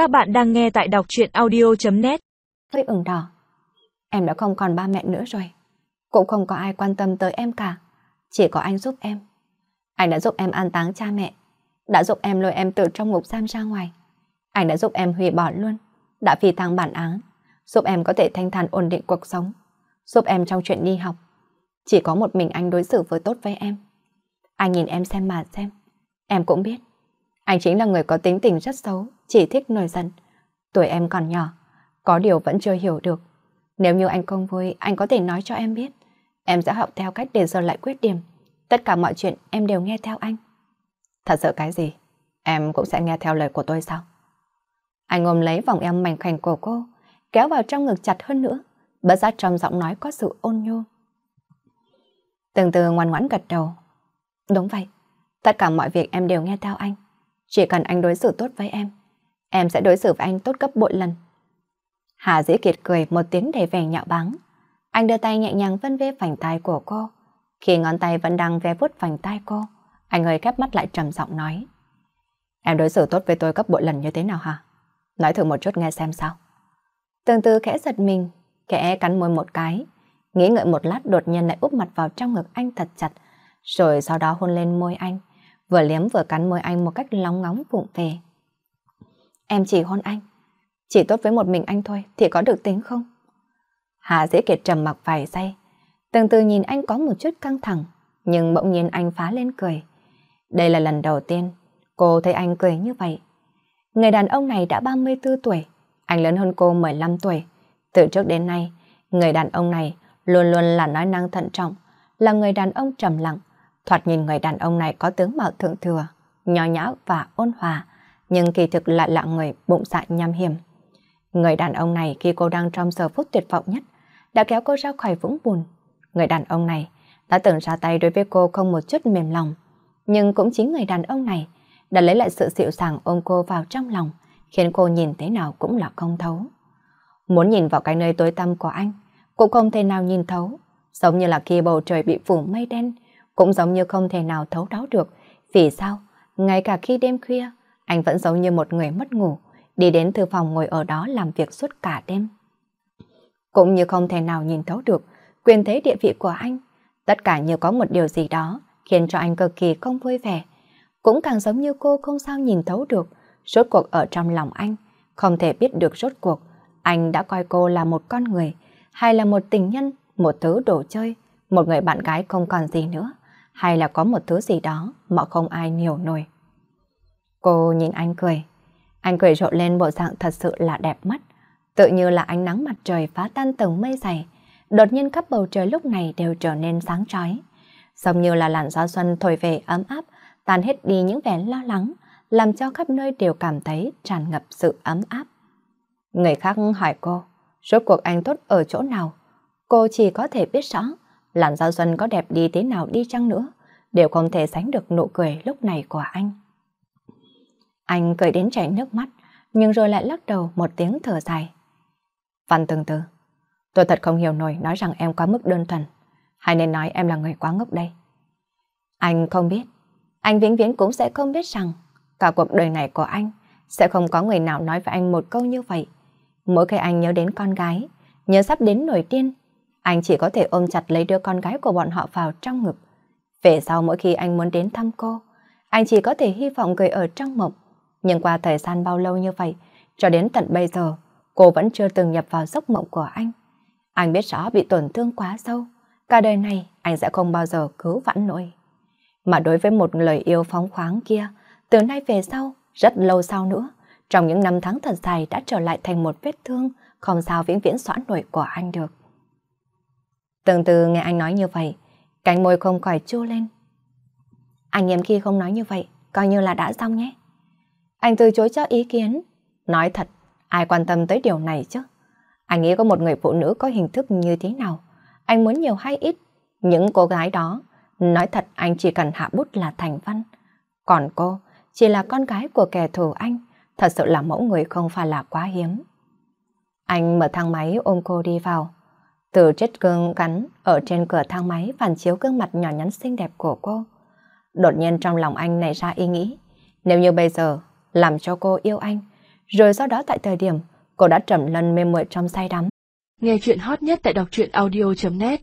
Các bạn đang nghe tại đọc truyện audio.net Hơi ửng đỏ. Em đã không còn ba mẹ nữa rồi. Cũng không có ai quan tâm tới em cả. Chỉ có anh giúp em. Anh đã giúp em an táng cha mẹ. Đã giúp em lôi em từ trong ngục giam ra ngoài. Anh đã giúp em hủy bỏ luôn. Đã phi thăng bản án. Giúp em có thể thanh thản ổn định cuộc sống. Giúp em trong chuyện đi học. Chỉ có một mình anh đối xử với tốt với em. Anh nhìn em xem mà xem. Em cũng biết. Anh chính là người có tính tình rất xấu, chỉ thích nổi giận. Tuổi em còn nhỏ, có điều vẫn chưa hiểu được. Nếu như anh không vui, anh có thể nói cho em biết. Em sẽ học theo cách để giờ lại quyết điểm. Tất cả mọi chuyện em đều nghe theo anh. Thật sự cái gì? Em cũng sẽ nghe theo lời của tôi sao? Anh ôm lấy vòng em mảnh khảnh của cô, kéo vào trong ngực chặt hơn nữa. Bất giác trong giọng nói có sự ôn nhu. Từng từ ngoan ngoãn gật đầu. Đúng vậy, tất cả mọi việc em đều nghe theo anh. Chỉ cần anh đối xử tốt với em, em sẽ đối xử với anh tốt gấp bội lần. Hà Dĩ Kiệt cười một tiếng đầy vẻ nhạo báng. Anh đưa tay nhẹ nhàng vân vê vành tay của cô. Khi ngón tay vẫn đang ve vuốt vành tay cô, anh hơi khép mắt lại trầm giọng nói. Em đối xử tốt với tôi gấp bội lần như thế nào hả? Nói thử một chút nghe xem sao. Từng từ khẽ giật mình, khẽ cắn môi một cái. Nghĩ ngợi một lát đột nhiên lại úp mặt vào trong ngực anh thật chặt, rồi sau đó hôn lên môi anh vừa liếm vừa cắn môi anh một cách lóng ngóng vụng về. Em chỉ hôn anh, chỉ tốt với một mình anh thôi thì có được tính không? Hạ dễ kiệt trầm mặc vài giây, từng từ nhìn anh có một chút căng thẳng, nhưng bỗng nhiên anh phá lên cười. Đây là lần đầu tiên cô thấy anh cười như vậy. Người đàn ông này đã 34 tuổi, anh lớn hơn cô 15 tuổi. Từ trước đến nay, người đàn ông này luôn luôn là nói năng thận trọng, là người đàn ông trầm lặng, Thoạt nhìn người đàn ông này có tướng mạo thượng thừa, nhỏ nhã và ôn hòa, nhưng kỳ thực lại là người bụng dạ nham hiểm. Người đàn ông này khi cô đang trong giờ phút tuyệt vọng nhất, đã kéo cô ra khỏi vũng bùn. Người đàn ông này đã từng ra tay đối với cô không một chút mềm lòng. Nhưng cũng chính người đàn ông này đã lấy lại sự dịu dàng ôm cô vào trong lòng, khiến cô nhìn thế nào cũng là không thấu. Muốn nhìn vào cái nơi tối tăm của anh, cũng không thể nào nhìn thấu, giống như là khi bầu trời bị phủ mây đen, cũng giống như không thể nào thấu đáo được. Vì sao? Ngay cả khi đêm khuya, anh vẫn giống như một người mất ngủ, đi đến thư phòng ngồi ở đó làm việc suốt cả đêm. Cũng như không thể nào nhìn thấu được quyền thế địa vị của anh. Tất cả như có một điều gì đó khiến cho anh cực kỳ không vui vẻ. Cũng càng giống như cô không sao nhìn thấu được rốt cuộc ở trong lòng anh, không thể biết được rốt cuộc anh đã coi cô là một con người hay là một tình nhân, một thứ đồ chơi, một người bạn gái không còn gì nữa hay là có một thứ gì đó mà không ai hiểu nổi. Cô nhìn anh cười. Anh cười rộ lên bộ dạng thật sự là đẹp mắt. Tự như là ánh nắng mặt trời phá tan tầng mây dày. Đột nhiên khắp bầu trời lúc này đều trở nên sáng chói. Giống như là làn gió xuân thổi về ấm áp, tan hết đi những vẻ lo lắng, làm cho khắp nơi đều cảm thấy tràn ngập sự ấm áp. Người khác hỏi cô, rốt cuộc anh tốt ở chỗ nào? Cô chỉ có thể biết rõ làn gió Xuân có đẹp đi thế nào đi chăng nữa, đều không thể sánh được nụ cười lúc này của anh. Anh cười đến chảy nước mắt, nhưng rồi lại lắc đầu một tiếng thở dài. Văn từng từ, tôi thật không hiểu nổi nói rằng em quá mức đơn thuần, hay nên nói em là người quá ngốc đây. Anh không biết, anh vĩnh viễn cũng sẽ không biết rằng cả cuộc đời này của anh sẽ không có người nào nói với anh một câu như vậy. Mỗi khi anh nhớ đến con gái, nhớ sắp đến nổi tiên, anh chỉ có thể ôm chặt lấy đứa con gái của bọn họ vào trong ngực. Về sau mỗi khi anh muốn đến thăm cô, anh chỉ có thể hy vọng cười ở trong mộng. Nhưng qua thời gian bao lâu như vậy, cho đến tận bây giờ, cô vẫn chưa từng nhập vào giấc mộng của anh. Anh biết rõ bị tổn thương quá sâu, cả đời này anh sẽ không bao giờ cứu vãn nổi. Mà đối với một lời yêu phóng khoáng kia, từ nay về sau, rất lâu sau nữa, trong những năm tháng thật dài đã trở lại thành một vết thương không sao vĩnh viễn xóa nổi của anh được. Từng từ nghe anh nói như vậy, cánh môi không khỏi chua lên. Anh em khi không nói như vậy, coi như là đã xong nhé. Anh từ chối cho ý kiến. Nói thật, ai quan tâm tới điều này chứ? Anh nghĩ có một người phụ nữ có hình thức như thế nào? Anh muốn nhiều hay ít? Những cô gái đó, nói thật anh chỉ cần hạ bút là thành văn. Còn cô, chỉ là con gái của kẻ thù anh, thật sự là mẫu người không phải là quá hiếm. Anh mở thang máy ôm cô đi vào. Từ chết gương cắn ở trên cửa thang máy phản chiếu gương mặt nhỏ nhắn xinh đẹp của cô. Đột nhiên trong lòng anh nảy ra ý nghĩ, nếu như bây giờ làm cho cô yêu anh, Rồi sau đó tại thời điểm cô đã trầm lần mê muội trong say đắm. Nghe chuyện hot nhất tại đọc truyện audio.net